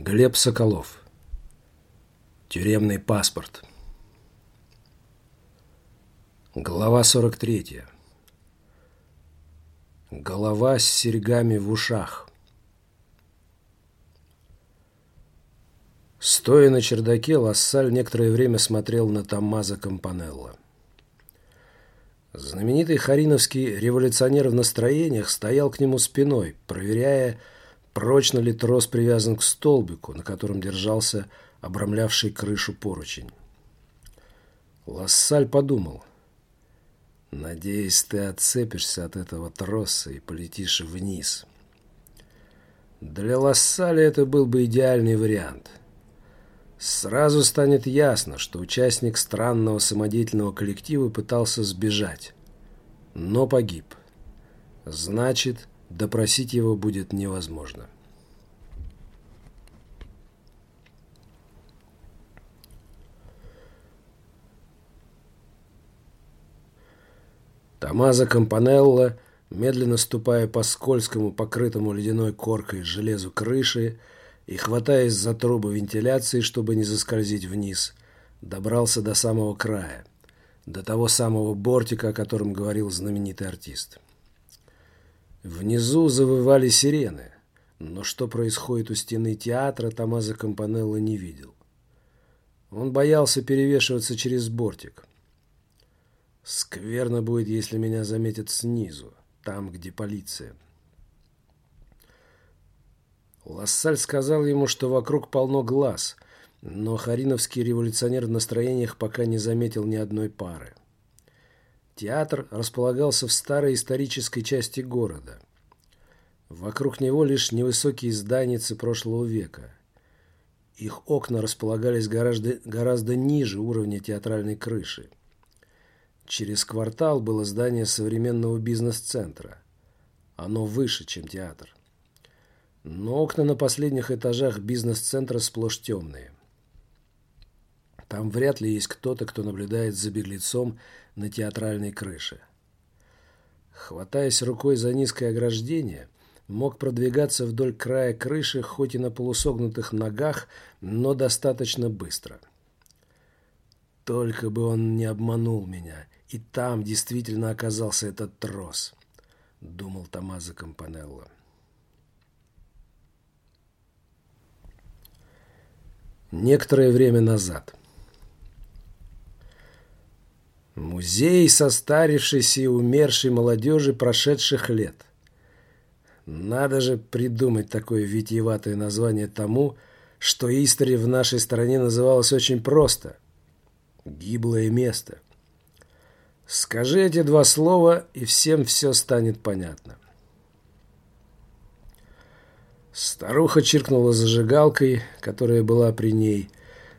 Глеб Соколов. Тюремный паспорт. Глава 43. Голова с серьгами в ушах. Стоя на чердаке, Лассаль некоторое время смотрел на Томмазо Кампанелло. Знаменитый хариновский революционер в настроениях стоял к нему спиной, проверяя, Прочно ли трос привязан к столбику, на котором держался обрамлявший крышу поручень? Лассаль подумал. «Надеюсь, ты отцепишься от этого троса и полетишь вниз». Для Лассаля это был бы идеальный вариант. Сразу станет ясно, что участник странного самодеятельного коллектива пытался сбежать, но погиб. Значит, Допросить его будет невозможно. Томазо Кампанелло, медленно ступая по скользкому, покрытому ледяной коркой железу крыши и хватаясь за трубы вентиляции, чтобы не заскользить вниз, добрался до самого края, до того самого бортика, о котором говорил знаменитый артист. Внизу завывали сирены, но что происходит у стены театра, Томазо Кампанелло не видел. Он боялся перевешиваться через бортик. Скверно будет, если меня заметят снизу, там, где полиция. Лассаль сказал ему, что вокруг полно глаз, но хариновский революционер в настроениях пока не заметил ни одной пары. Театр располагался в старой исторической части города. Вокруг него лишь невысокие зданицы прошлого века. Их окна располагались гораздо, гораздо ниже уровня театральной крыши. Через квартал было здание современного бизнес-центра. Оно выше, чем театр. Но окна на последних этажах бизнес-центра сплошь темные. Там вряд ли есть кто-то, кто наблюдает за беглецом на театральной крыше. Хватаясь рукой за низкое ограждение, мог продвигаться вдоль края крыши, хоть и на полусогнутых ногах, но достаточно быстро. Только бы он не обманул меня, и там действительно оказался этот трос, думал Томазо Кампанелло. Некоторое время назад. Музей состарившейся и умершей молодежи прошедших лет. Надо же придумать такое витиеватое название тому, что истори в нашей стране называлось очень просто. Гиблое место. Скажи эти два слова, и всем все станет понятно. Старуха чиркнула зажигалкой, которая была при ней,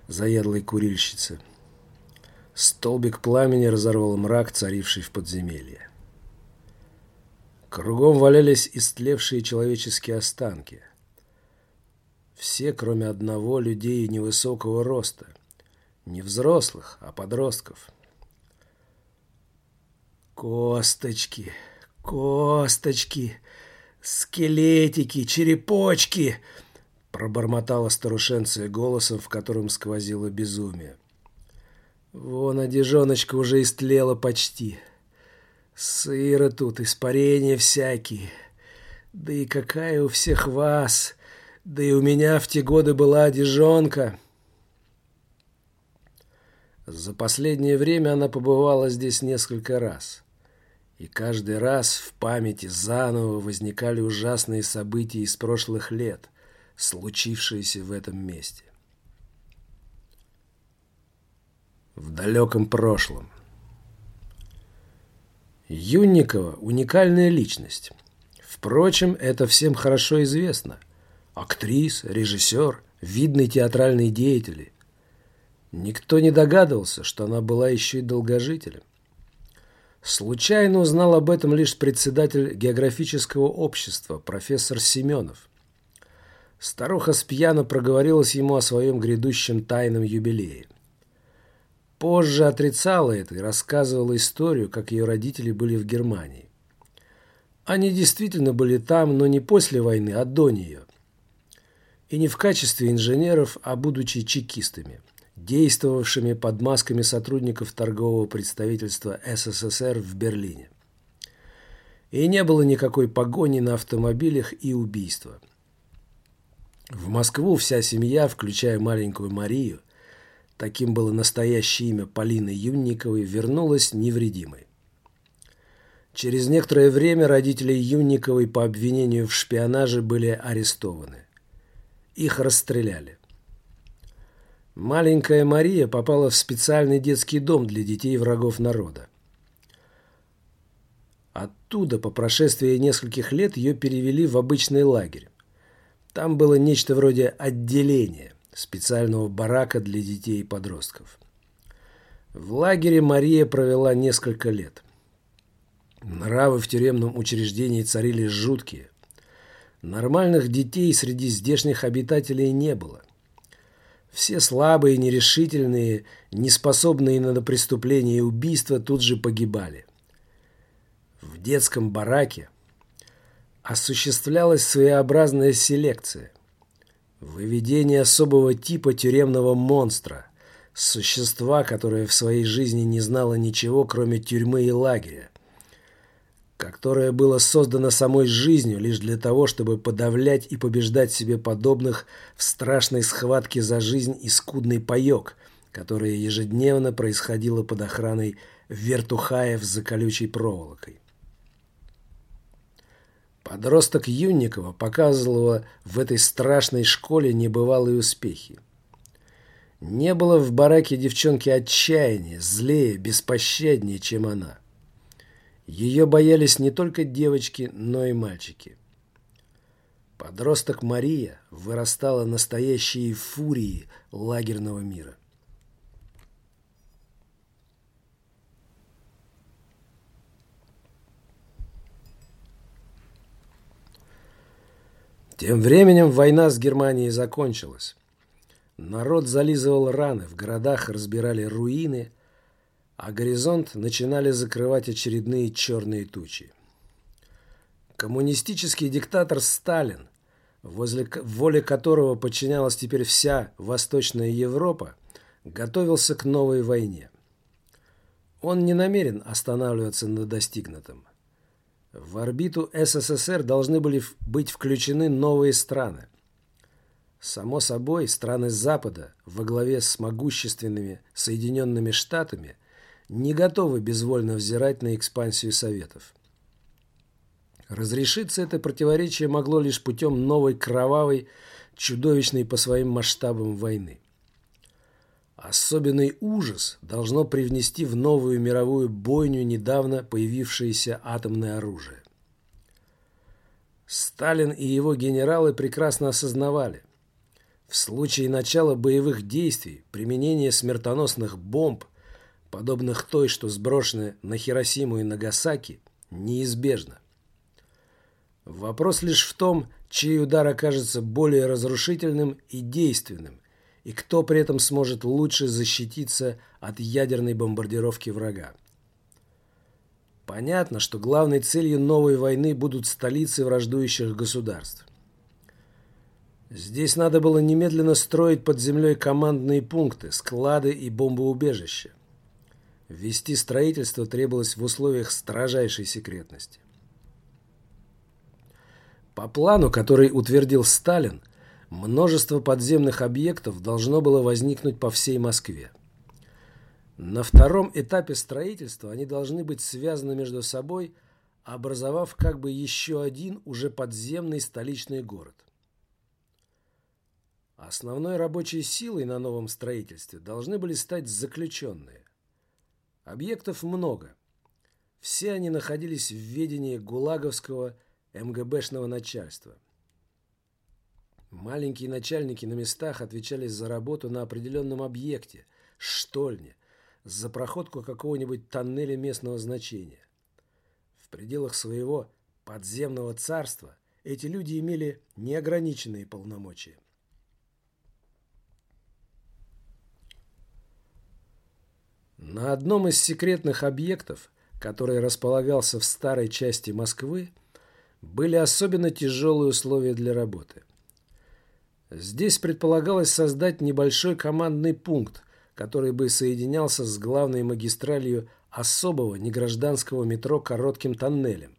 заядлой курильщицы. Столбик пламени разорвал мрак, царивший в подземелье. Кругом валялись истлевшие человеческие останки. Все, кроме одного, людей невысокого роста. Не взрослых, а подростков. «Косточки, косточки, скелетики, черепочки!» Пробормотала старушенция голосом, в котором сквозило безумие. Вон одежоночка уже истлела почти. Сыро тут, испарения всякие. Да и какая у всех вас. Да и у меня в те годы была одежонка. За последнее время она побывала здесь несколько раз. И каждый раз в памяти заново возникали ужасные события из прошлых лет, случившиеся в этом месте. В далеком прошлом. Юнникова – уникальная личность. Впрочем, это всем хорошо известно. Актрис, режиссер, видный театральный деятель. Никто не догадывался, что она была еще и долгожителем. Случайно узнал об этом лишь председатель географического общества, профессор Семенов. Старуха спьяно проговорилась ему о своем грядущем тайном юбилее. Позже отрицала это и рассказывала историю, как ее родители были в Германии. Они действительно были там, но не после войны, а до нее. И не в качестве инженеров, а будучи чекистами, действовавшими под масками сотрудников торгового представительства СССР в Берлине. И не было никакой погони на автомобилях и убийства. В Москву вся семья, включая маленькую Марию, таким было настоящее имя Полины Юнниковой, вернулась невредимой. Через некоторое время родители Юнниковой по обвинению в шпионаже были арестованы. Их расстреляли. Маленькая Мария попала в специальный детский дом для детей врагов народа. Оттуда по прошествии нескольких лет ее перевели в обычный лагерь. Там было нечто вроде отделения, специального барака для детей и подростков. В лагере Мария провела несколько лет. Нравы в тюремном учреждении царили жуткие. Нормальных детей среди здешних обитателей не было. Все слабые, нерешительные, неспособные на преступление и убийство тут же погибали. В детском бараке осуществлялась своеобразная селекция. Выведение особого типа тюремного монстра, существа, которое в своей жизни не знало ничего, кроме тюрьмы и лагеря, которое было создано самой жизнью лишь для того, чтобы подавлять и побеждать себе подобных в страшной схватке за жизнь и скудный паек, которая ежедневно происходила под охраной вертухаев за колючей проволокой. Подросток Юнникова показывала в этой страшной школе небывалые успехи. Не было в бараке девчонки отчаяния, злее, беспощаднее, чем она. Ее боялись не только девочки, но и мальчики. Подросток Мария вырастала настоящей фурией лагерного мира. Тем временем война с Германией закончилась. Народ зализывал раны, в городах разбирали руины, а горизонт начинали закрывать очередные черные тучи. Коммунистический диктатор Сталин, возле воле которого подчинялась теперь вся Восточная Европа, готовился к новой войне. Он не намерен останавливаться на достигнутом. В орбиту СССР должны были быть включены новые страны. Само собой, страны Запада во главе с могущественными Соединенными Штатами не готовы безвольно взирать на экспансию Советов. Разрешиться это противоречие могло лишь путем новой кровавой, чудовищной по своим масштабам войны. Особенный ужас должно привнести в новую мировую бойню недавно появившееся атомное оружие. Сталин и его генералы прекрасно осознавали, в случае начала боевых действий применение смертоносных бомб, подобных той, что сброшены на Хиросиму и Нагасаки, неизбежно. Вопрос лишь в том, чей удар окажется более разрушительным и действенным, и кто при этом сможет лучше защититься от ядерной бомбардировки врага. Понятно, что главной целью новой войны будут столицы враждующих государств. Здесь надо было немедленно строить под землей командные пункты, склады и бомбоубежища. Вести строительство требовалось в условиях строжайшей секретности. По плану, который утвердил Сталин, множество подземных объектов должно было возникнуть по всей Москве. На втором этапе строительства они должны быть связаны между собой, образовав как бы еще один уже подземный столичный город. Основной рабочей силой на новом строительстве должны были стать заключенные. Объектов много. Все они находились в ведении гулаговского МГБшного начальства – Маленькие начальники на местах отвечали за работу на определенном объекте, штольне, за проходку какого-нибудь тоннеля местного значения. В пределах своего подземного царства эти люди имели неограниченные полномочия. На одном из секретных объектов, который располагался в старой части Москвы, были особенно тяжелые условия для работы. Здесь предполагалось создать небольшой командный пункт, который бы соединялся с главной магистралью особого негражданского метро коротким тоннелем.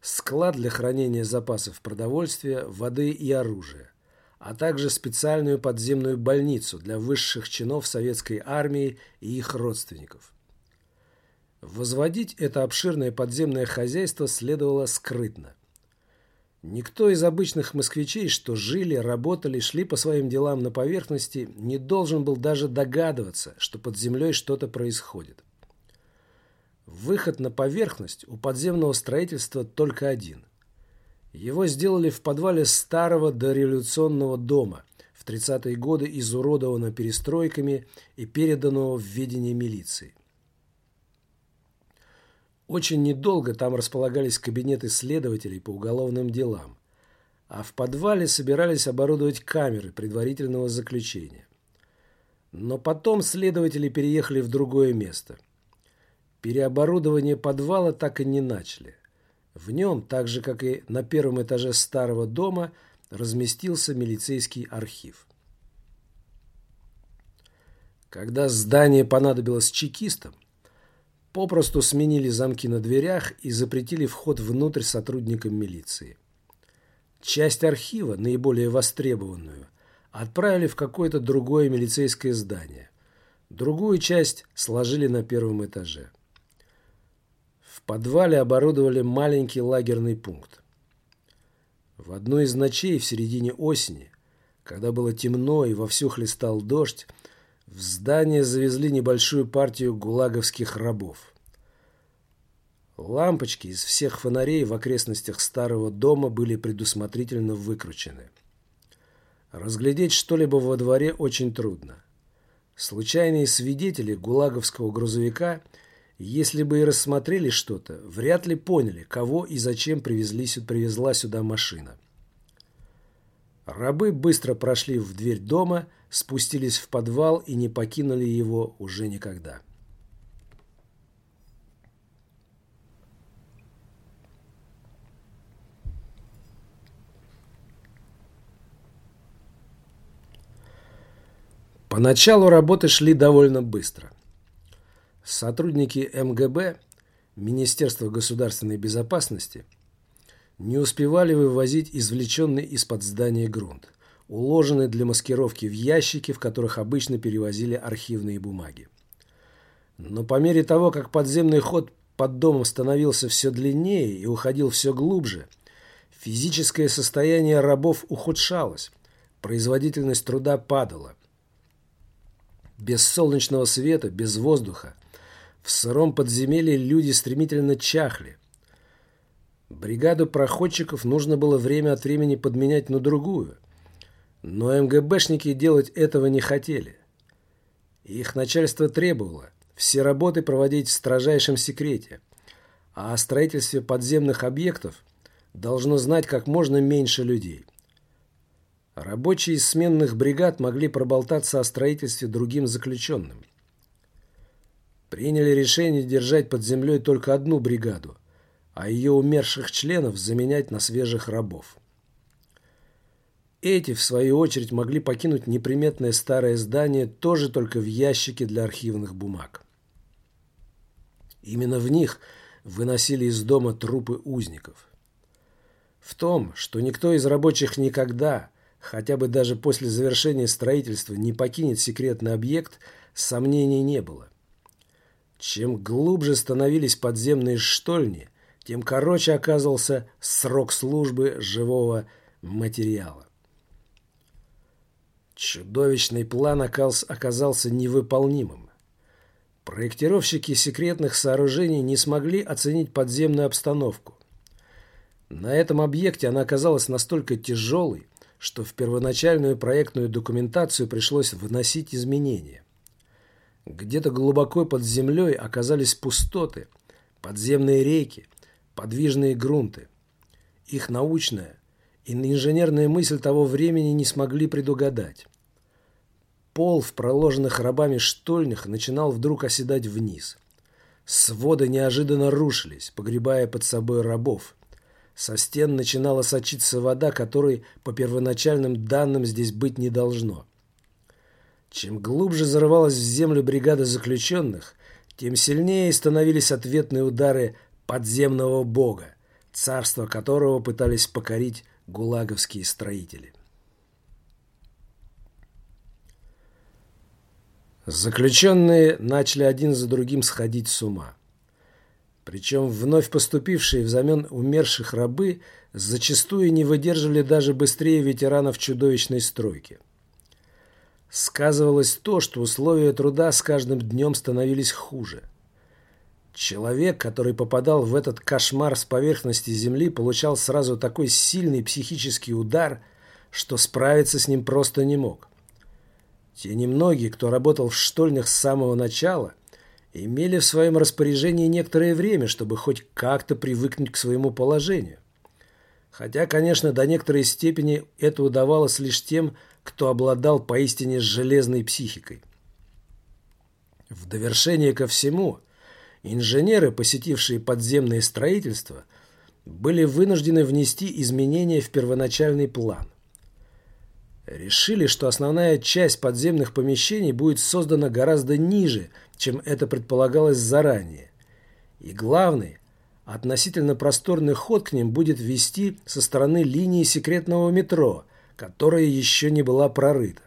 Склад для хранения запасов продовольствия, воды и оружия, а также специальную подземную больницу для высших чинов советской армии и их родственников. Возводить это обширное подземное хозяйство следовало скрытно. Никто из обычных москвичей, что жили, работали, шли по своим делам на поверхности, не должен был даже догадываться, что под землей что-то происходит. Выход на поверхность у подземного строительства только один. Его сделали в подвале старого дореволюционного дома, в 30-е годы изуродованного перестройками и переданного в ведение милиции. Очень недолго там располагались кабинеты следователей по уголовным делам, а в подвале собирались оборудовать камеры предварительного заключения. Но потом следователи переехали в другое место – Переоборудование подвала так и не начали. В нем, так же как и на первом этаже старого дома, разместился милицейский архив. Когда здание понадобилось чекистам, попросту сменили замки на дверях и запретили вход внутрь сотрудникам милиции. Часть архива, наиболее востребованную, отправили в какое-то другое милицейское здание. Другую часть сложили на первом этаже. В подвале оборудовали маленький лагерный пункт. В одну из ночей в середине осени, когда было темно и вовсю хлестал дождь, в здание завезли небольшую партию гулаговских рабов. Лампочки из всех фонарей в окрестностях старого дома были предусмотрительно выкручены. Разглядеть что-либо во дворе очень трудно. Случайные свидетели гулаговского грузовика – если бы и рассмотрели что-то, вряд ли поняли, кого и зачем привезли, привезла сюда машина. Рабы быстро прошли в дверь дома, спустились в подвал и не покинули его уже никогда. Поначалу работы шли довольно быстро. Сотрудники МГБ, Министерства государственной безопасности, не успевали вывозить извлеченный из-под здания грунт, уложенный для маскировки в ящики, в которых обычно перевозили архивные бумаги. Но по мере того, как подземный ход под домом становился все длиннее и уходил все глубже, физическое состояние рабов ухудшалось, производительность труда падала. Без солнечного света, без воздуха, в сыром подземелье люди стремительно чахли. Бригаду проходчиков нужно было время от времени подменять на другую. Но МГБшники делать этого не хотели. Их начальство требовало все работы проводить в строжайшем секрете, а о строительстве подземных объектов должно знать как можно меньше людей. Рабочие из сменных бригад могли проболтаться о строительстве другим заключенным приняли решение держать под землей только одну бригаду, а ее умерших членов заменять на свежих рабов. Эти, в свою очередь, могли покинуть неприметное старое здание тоже только в ящике для архивных бумаг. Именно в них выносили из дома трупы узников. В том, что никто из рабочих никогда, хотя бы даже после завершения строительства, не покинет секретный объект, сомнений не было. Чем глубже становились подземные штольни, тем короче оказывался срок службы живого материала. Чудовищный план оказался невыполнимым. Проектировщики секретных сооружений не смогли оценить подземную обстановку. На этом объекте она оказалась настолько тяжелой, что в первоначальную проектную документацию пришлось вносить изменения. Где-то глубоко под землей оказались пустоты, подземные реки, подвижные грунты. Их научная инженерная мысль того времени не смогли предугадать. Пол в проложенных рабами штольнях начинал вдруг оседать вниз. Своды неожиданно рушились, погребая под собой рабов. Со стен начинала сочиться вода, которой, по первоначальным данным, здесь быть не должно. Чем глубже зарывалась в землю бригада заключенных, тем сильнее становились ответные удары подземного бога, царство которого пытались покорить гулаговские строители. Заключенные начали один за другим сходить с ума. Причем вновь поступившие взамен умерших рабы зачастую не выдерживали даже быстрее ветеранов чудовищной стройки. Сказывалось то, что условия труда с каждым днем становились хуже. Человек, который попадал в этот кошмар с поверхности земли, получал сразу такой сильный психический удар, что справиться с ним просто не мог. Те немногие, кто работал в штольнях с самого начала, имели в своем распоряжении некоторое время, чтобы хоть как-то привыкнуть к своему положению. Хотя, конечно, до некоторой степени это удавалось лишь тем, кто обладал поистине железной психикой. В довершение ко всему, инженеры, посетившие подземное строительство, были вынуждены внести изменения в первоначальный план. Решили, что основная часть подземных помещений будет создана гораздо ниже, чем это предполагалось заранее. И главный, относительно просторный ход к ним будет вести со стороны линии секретного метро, которая еще не была прорыта.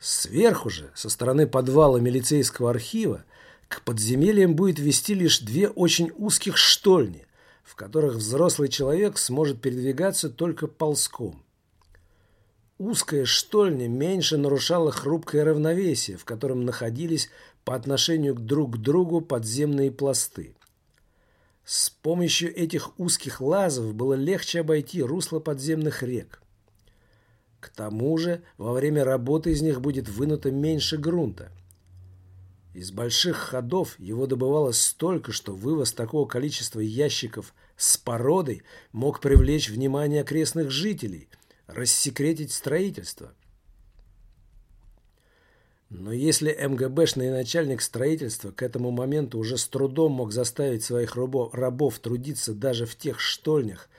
Сверху же, со стороны подвала милицейского архива, к подземельям будет вести лишь две очень узких штольни, в которых взрослый человек сможет передвигаться только ползком. Узкая штольня меньше нарушала хрупкое равновесие, в котором находились по отношению друг к другу подземные пласты. С помощью этих узких лазов было легче обойти русло подземных рек. К тому же во время работы из них будет вынуто меньше грунта. Из больших ходов его добывалось столько, что вывоз такого количества ящиков с породой мог привлечь внимание окрестных жителей – рассекретить строительство. Но если МГБшный начальник строительства к этому моменту уже с трудом мог заставить своих рабов трудиться даже в тех штольнях,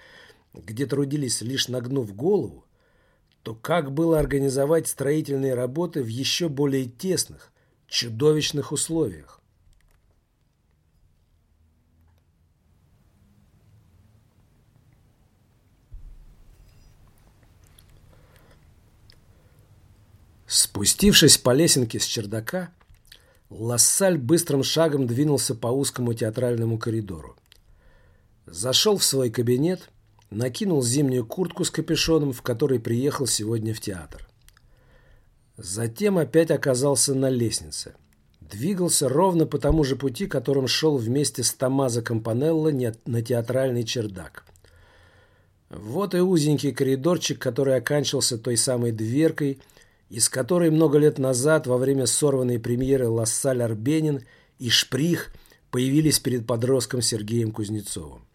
где трудились лишь нагнув голову, то как было организовать строительные работы в еще более тесных, чудовищных условиях? Спустившись по лесенке с чердака, Лассаль быстрым шагом двинулся по узкому театральному коридору. Зашел в свой кабинет, накинул зимнюю куртку с капюшоном, в которой приехал сегодня в театр. Затем опять оказался на лестнице. Двигался ровно по тому же пути, которым шел вместе с Томазо Кампанелло на театральный чердак. Вот и узенький коридорчик, который оканчивался той самой дверкой, из которой много лет назад во время сорванной премьеры «Лассаль Арбенин» и «Шприх» появились перед подростком Сергеем Кузнецовым.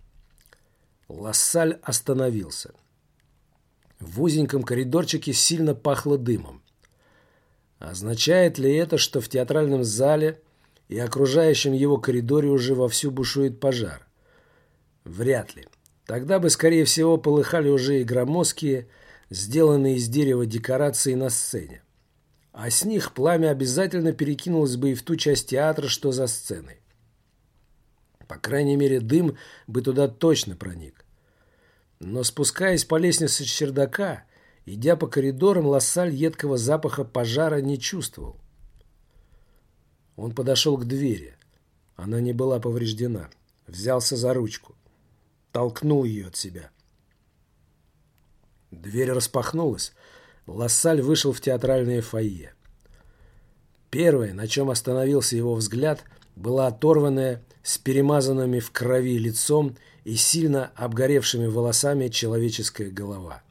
Лассаль остановился. В узеньком коридорчике сильно пахло дымом. Означает ли это, что в театральном зале и окружающем его коридоре уже вовсю бушует пожар? Вряд ли. Тогда бы, скорее всего, полыхали уже и громоздкие, сделанные из дерева декорации на сцене. А с них пламя обязательно перекинулось бы и в ту часть театра, что за сценой. По крайней мере, дым бы туда точно проник. Но спускаясь по лестнице чердака, идя по коридорам, Лассаль едкого запаха пожара не чувствовал. Он подошел к двери. Она не была повреждена. Взялся за ручку. Толкнул ее от себя. Дверь распахнулась. Лассаль вышел в театральное фойе. Первое, на чем остановился его взгляд, была оторванная с перемазанными в крови лицом и сильно обгоревшими волосами человеческая голова.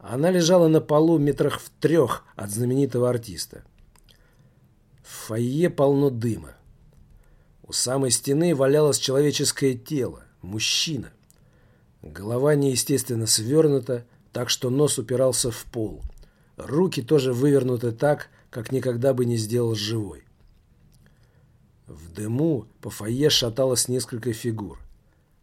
Она лежала на полу метрах в трех от знаменитого артиста. В фойе полно дыма. У самой стены валялось человеческое тело, мужчина. Голова неестественно свернута, так что нос упирался в пол. Руки тоже вывернуты так, как никогда бы не сделал живой. В дыму по фойе шаталось несколько фигур.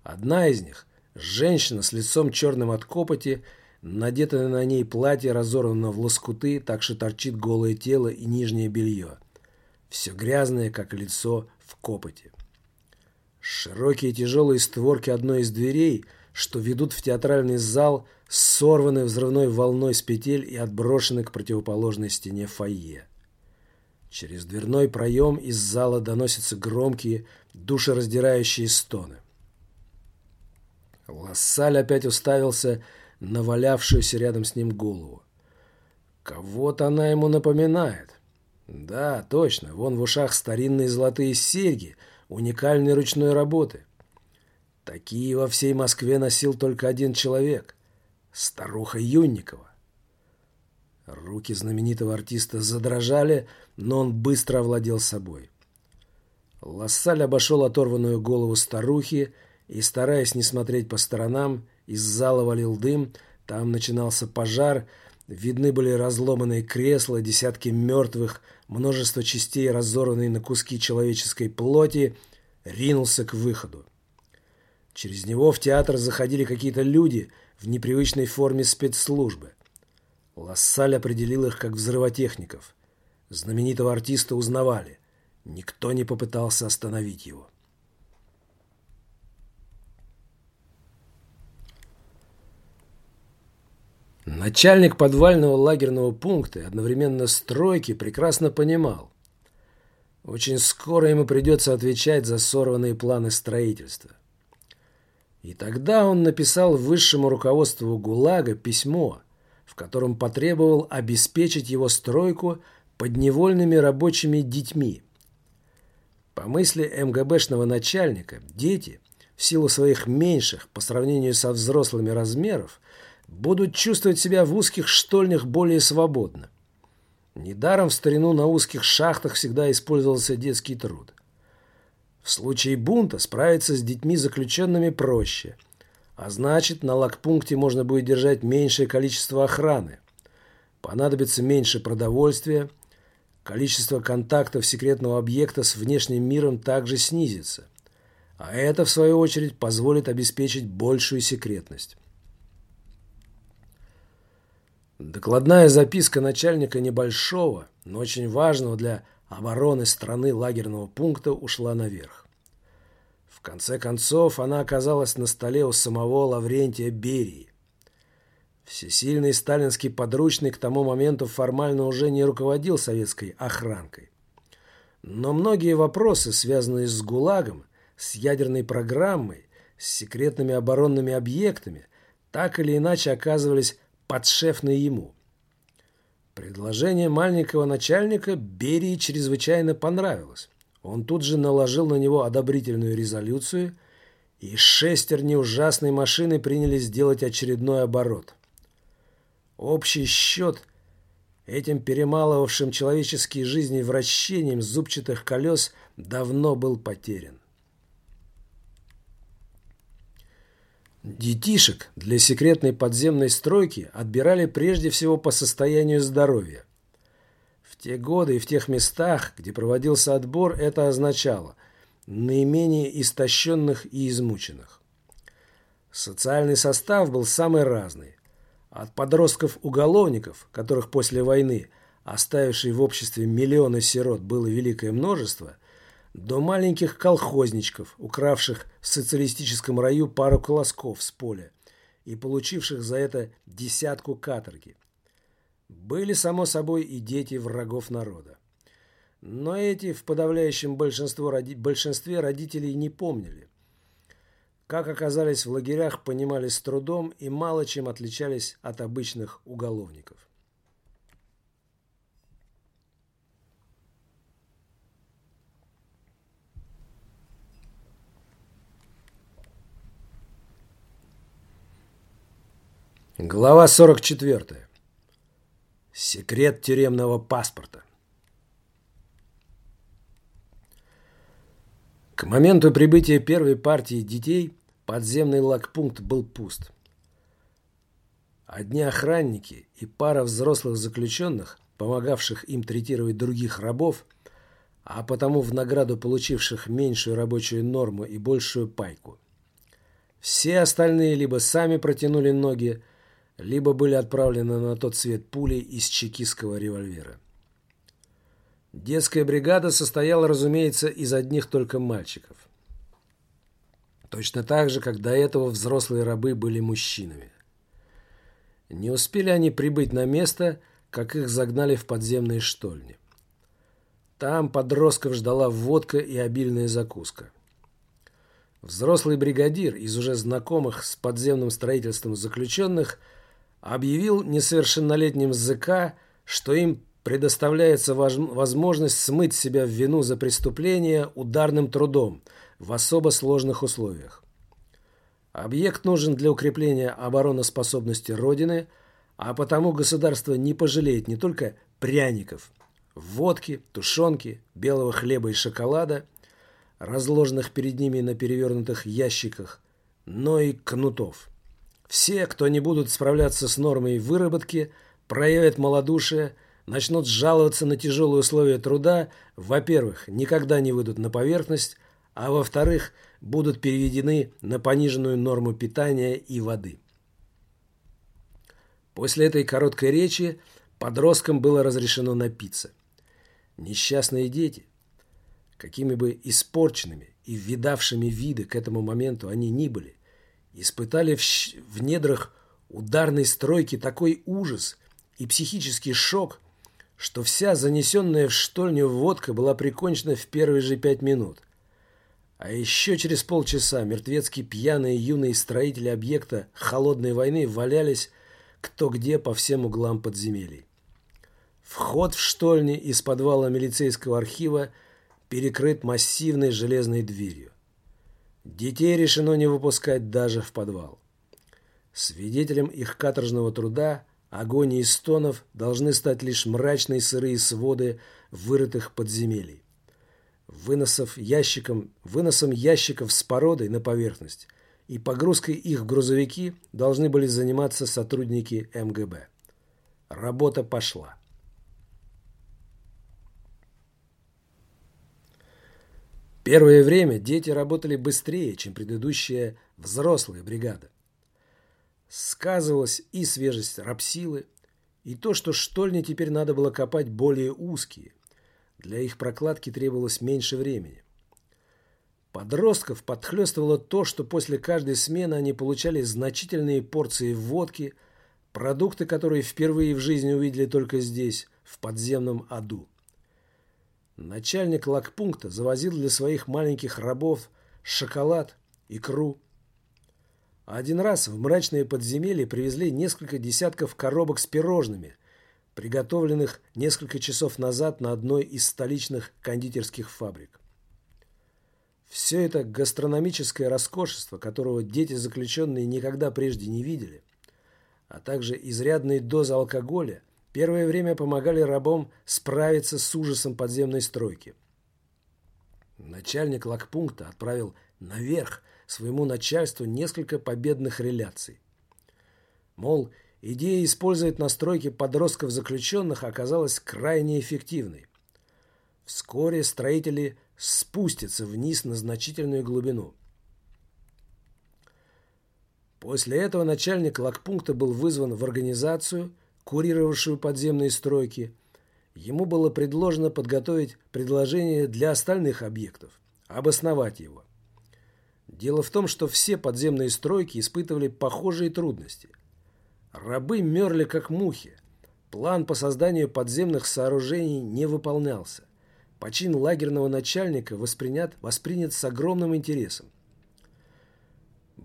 Одна из них, Женщина с лицом черным от копоти, надетое на ней платье разорвано в лоскуты, так что торчит голое тело и нижнее белье. Все грязное, как лицо в копоти. Широкие тяжелые створки одной из дверей, что ведут в театральный зал, сорваны взрывной волной с петель и отброшены к противоположной стене фойе. Через дверной проем из зала доносятся громкие, душераздирающие стоны. Лассаль опять уставился на валявшуюся рядом с ним голову. Кого-то она ему напоминает. Да, точно, вон в ушах старинные золотые серьги, уникальной ручной работы. Такие во всей Москве носил только один человек – старуха Юнникова. Руки знаменитого артиста задрожали, но он быстро овладел собой. Лассаль обошел оторванную голову старухи и, стараясь не смотреть по сторонам, из зала валил дым, там начинался пожар, видны были разломанные кресла, десятки мертвых, множество частей, разорванной на куски человеческой плоти, ринулся к выходу. Через него в театр заходили какие-то люди в непривычной форме спецслужбы. Лассаль определил их как взрывотехников. Знаменитого артиста узнавали. Никто не попытался остановить его. Начальник подвального лагерного пункта и одновременно стройки прекрасно понимал. Очень скоро ему придется отвечать за сорванные планы строительства. И тогда он написал высшему руководству ГУЛАГа письмо, в котором потребовал обеспечить его стройку подневольными рабочими детьми. По мысли МГБшного начальника, дети, в силу своих меньших по сравнению со взрослыми размеров, будут чувствовать себя в узких штольнях более свободно. Недаром в старину на узких шахтах всегда использовался детский труд. В случае бунта справиться с детьми заключенными проще, а значит, на лагпункте можно будет держать меньшее количество охраны. Понадобится меньше продовольствия, количество контактов секретного объекта с внешним миром также снизится. А это, в свою очередь, позволит обеспечить большую секретность. Докладная записка начальника небольшого, но очень важного для обороны страны лагерного пункта ушла наверх. В конце концов, она оказалась на столе у самого Лаврентия Берии. Всесильный сталинский подручный к тому моменту формально уже не руководил советской охранкой. Но многие вопросы, связанные с ГУЛАГом, с ядерной программой, с секретными оборонными объектами, так или иначе оказывались подшефный ему. Предложение маленького начальника Берии чрезвычайно понравилось. Он тут же наложил на него одобрительную резолюцию, и шестерни ужасной машины принялись делать очередной оборот. Общий счет этим перемалывавшим человеческие жизни вращением зубчатых колес давно был потерян. Детишек для секретной подземной стройки отбирали прежде всего по состоянию здоровья. В те годы и в тех местах, где проводился отбор, это означало наименее истощенных и измученных. Социальный состав был самый разный. От подростков-уголовников, которых после войны, оставившей в обществе миллионы сирот, было великое множество – до маленьких колхозничков, укравших в социалистическом раю пару колосков с поля и получивших за это десятку каторги. Были, само собой, и дети врагов народа. Но эти в подавляющем большинстве родителей не помнили. Как оказались в лагерях, понимали с трудом и мало чем отличались от обычных уголовников. Глава 44. Секрет тюремного паспорта. К моменту прибытия первой партии детей подземный лагпункт был пуст. Одни охранники и пара взрослых заключенных, помогавших им третировать других рабов, а потому в награду получивших меньшую рабочую норму и большую пайку – Все остальные либо сами протянули ноги, либо были отправлены на тот свет пулей из чекистского револьвера. Детская бригада состояла, разумеется, из одних только мальчиков. Точно так же, как до этого взрослые рабы были мужчинами. Не успели они прибыть на место, как их загнали в подземные штольни. Там подростков ждала водка и обильная закуска. Взрослый бригадир из уже знакомых с подземным строительством заключенных объявил несовершеннолетним ЗК, что им предоставляется возможность смыть себя в вину за преступление ударным трудом в особо сложных условиях. Объект нужен для укрепления обороноспособности Родины, а потому государство не пожалеет не только пряников, водки, тушенки, белого хлеба и шоколада, разложенных перед ними на перевернутых ящиках, но и кнутов. Все, кто не будут справляться с нормой выработки, проявят малодушие, начнут жаловаться на тяжелые условия труда, во-первых, никогда не выйдут на поверхность, а во-вторых, будут переведены на пониженную норму питания и воды. После этой короткой речи подросткам было разрешено напиться. Несчастные дети, какими бы испорченными и видавшими виды к этому моменту они ни были, испытали в, в недрах ударной стройки такой ужас и психический шок, что вся занесенная в штольню водка была прикончена в первые же пять минут. А еще через полчаса мертвецки пьяные юные строители объекта холодной войны валялись кто где по всем углам подземелий. Вход в штольни из подвала милицейского архива перекрыт массивной железной дверью. Детей решено не выпускать даже в подвал. Свидетелем их каторжного труда, агонии и стонов должны стать лишь мрачные сырые своды вырытых подземелий. Выносов ящиком, выносом ящиков с породой на поверхность и погрузкой их в грузовики должны были заниматься сотрудники МГБ. Работа пошла. Первое время дети работали быстрее, чем предыдущая взрослая бригада. Сказывалась и свежесть рабсилы, и то, что штольни теперь надо было копать более узкие. Для их прокладки требовалось меньше времени. Подростков подхлестывало то, что после каждой смены они получали значительные порции водки, продукты, которые впервые в жизни увидели только здесь, в подземном аду. Начальник лагпункта завозил для своих маленьких рабов шоколад, икру. Один раз в мрачные подземелья привезли несколько десятков коробок с пирожными, приготовленных несколько часов назад на одной из столичных кондитерских фабрик. Все это гастрономическое роскошество, которого дети заключенные никогда прежде не видели, а также изрядные дозы алкоголя, первое время помогали рабам справиться с ужасом подземной стройки. Начальник лагпункта отправил наверх своему начальству несколько победных реляций. Мол, идея использовать на стройке подростков заключенных оказалась крайне эффективной. Вскоре строители спустятся вниз на значительную глубину. После этого начальник лагпункта был вызван в организацию – курировавшую подземные стройки, ему было предложено подготовить предложение для остальных объектов, обосновать его. Дело в том, что все подземные стройки испытывали похожие трудности. Рабы мерли как мухи. План по созданию подземных сооружений не выполнялся. Почин лагерного начальника воспринят, воспринят с огромным интересом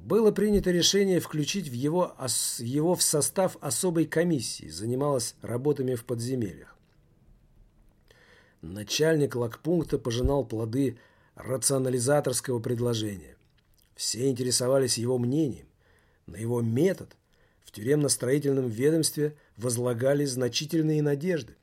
было принято решение включить в его, его в состав особой комиссии, занималась работами в подземельях. Начальник лагпункта пожинал плоды рационализаторского предложения. Все интересовались его мнением. На его метод в тюремно-строительном ведомстве возлагали значительные надежды.